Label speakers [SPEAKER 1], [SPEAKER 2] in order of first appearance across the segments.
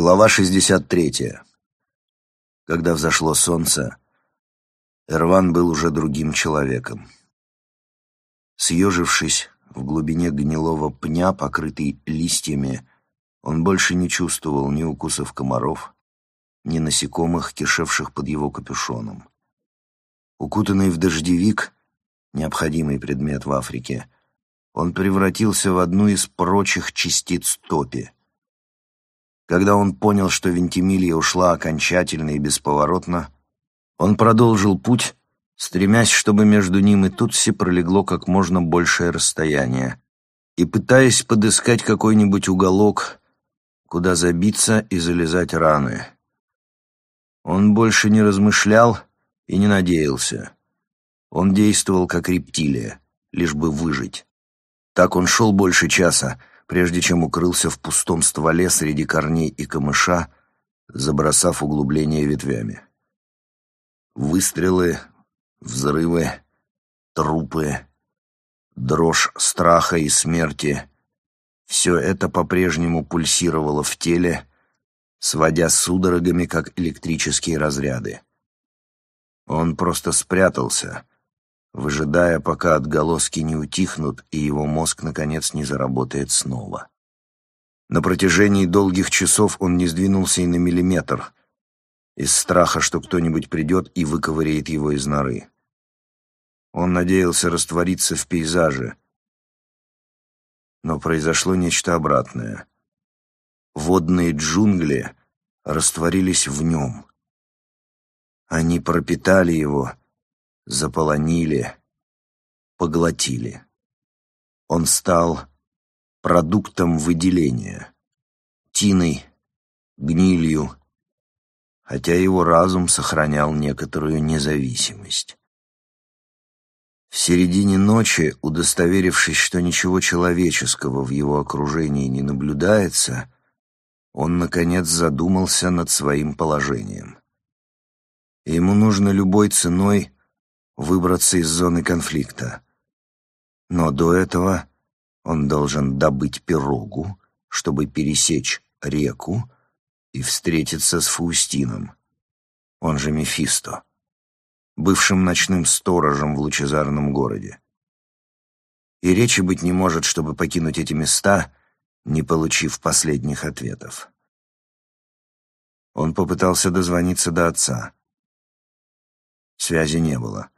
[SPEAKER 1] Глава 63. Когда взошло солнце, Эрван был уже другим человеком. Съежившись в глубине гнилого пня, покрытый листьями, он больше не чувствовал ни укусов комаров, ни насекомых, кишевших под его капюшоном. Укутанный в дождевик, необходимый предмет в Африке, он превратился в одну из прочих частиц топи — когда он понял, что Вентимилия ушла окончательно и бесповоротно, он продолжил путь, стремясь, чтобы между ним и Тутси пролегло как можно большее расстояние, и пытаясь подыскать какой-нибудь уголок, куда забиться и залезать раны. Он больше не размышлял и не надеялся. Он действовал как рептилия, лишь бы выжить. Так он шел больше часа, прежде чем укрылся в пустом стволе среди корней и камыша, забросав углубление ветвями. Выстрелы, взрывы, трупы, дрожь страха и смерти — все это по-прежнему пульсировало в теле, сводя судорогами, как электрические разряды. Он просто спрятался — выжидая, пока отголоски не утихнут и его мозг, наконец, не заработает снова. На протяжении долгих часов он не сдвинулся и на миллиметр, из страха, что кто-нибудь придет и выковыряет его из норы. Он надеялся раствориться в пейзаже, но произошло нечто обратное. Водные джунгли растворились в нем. Они пропитали его — заполонили, поглотили. Он стал продуктом выделения, тиной, гнилью, хотя его разум сохранял некоторую независимость. В середине ночи, удостоверившись, что ничего человеческого в его окружении не наблюдается, он, наконец, задумался над своим положением. Ему нужно любой ценой выбраться из зоны конфликта. Но до этого он должен добыть пирогу, чтобы пересечь реку и встретиться с Фаустином, он же Мефисто, бывшим ночным сторожем в лучезарном городе. И речи быть не может, чтобы покинуть эти места, не получив последних ответов. Он попытался дозвониться до отца. Связи не было.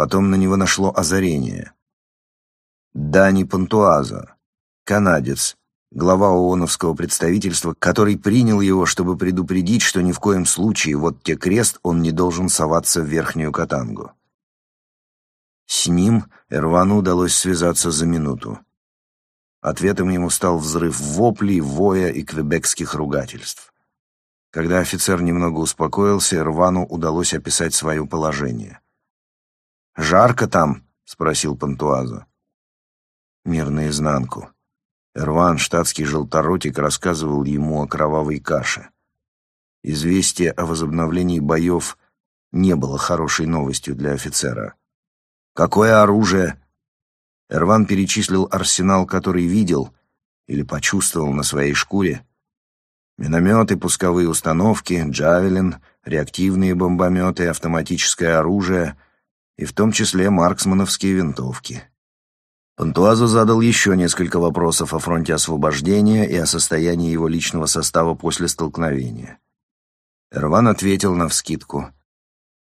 [SPEAKER 1] Потом на него нашло озарение. Дани Пантуаза, канадец, глава ООНовского представительства, который принял его, чтобы предупредить, что ни в коем случае вот те крест он не должен соваться в Верхнюю Катангу. С ним Эрвану удалось связаться за минуту. Ответом ему стал взрыв воплей, воя и квебекских ругательств. Когда офицер немного успокоился, Эрвану удалось описать свое положение. «Жарко там?» — спросил Пантуазо. Мир наизнанку. Эрван, штатский желторотик, рассказывал ему о кровавой каше. Известие о возобновлении боев не было хорошей новостью для офицера. «Какое оружие?» Эрван перечислил арсенал, который видел или почувствовал на своей шкуре. Минометы, пусковые установки, джавелин, реактивные бомбометы, автоматическое оружие — и в том числе марксмановские винтовки. Пантуазо задал еще несколько вопросов о фронте освобождения и о состоянии его личного состава после столкновения. Эрван ответил навскидку.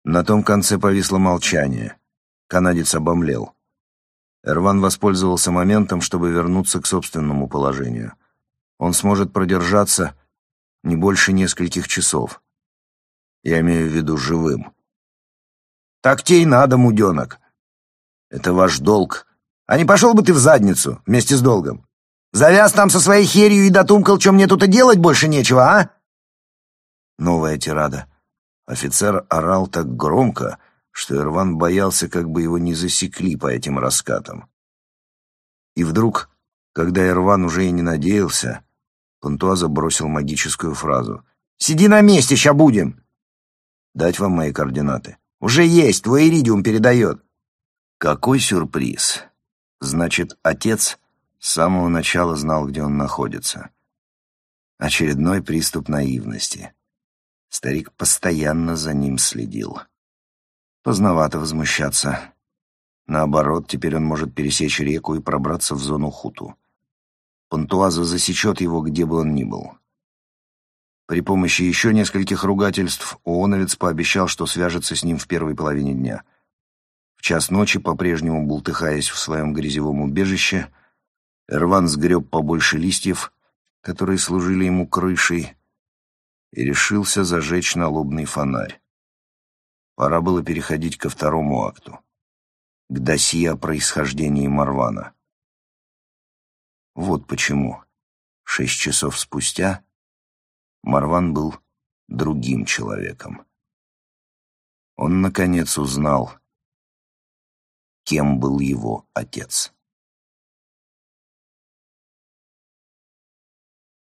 [SPEAKER 1] На том конце повисло молчание. Канадец обомлел. Эрван воспользовался моментом, чтобы вернуться к собственному положению. Он сможет продержаться не больше нескольких часов. Я имею в виду живым. Так тебе и надо, муденок. Это ваш долг. А не пошел бы ты в задницу вместе с долгом? Завяз там со своей херью и дотумкал, что мне тут и делать больше нечего, а? Новая тирада. Офицер орал так громко, что Ирван боялся, как бы его не засекли по этим раскатам. И вдруг, когда Ирван уже и не надеялся, Пантуаза бросил магическую фразу. «Сиди на месте, ща будем!» «Дать вам мои координаты?» Уже есть, твой иридиум передает. Какой сюрприз. Значит, отец с самого начала знал, где он находится. Очередной приступ наивности. Старик постоянно за ним следил. Поздновато возмущаться. Наоборот, теперь он может пересечь реку и пробраться в зону хуту. Пантуаза засечет его, где бы он ни был. При помощи еще нескольких ругательств Ооновец пообещал, что свяжется с ним в первой половине дня. В час ночи, по-прежнему бултыхаясь в своем грязевом убежище, Эрван сгреб побольше листьев, которые служили ему крышей, и решился зажечь налобный фонарь. Пора было переходить ко второму акту, к досье о происхождении Марвана. Вот почему. Шесть часов спустя Марван был другим человеком. Он, наконец, узнал, кем был его отец.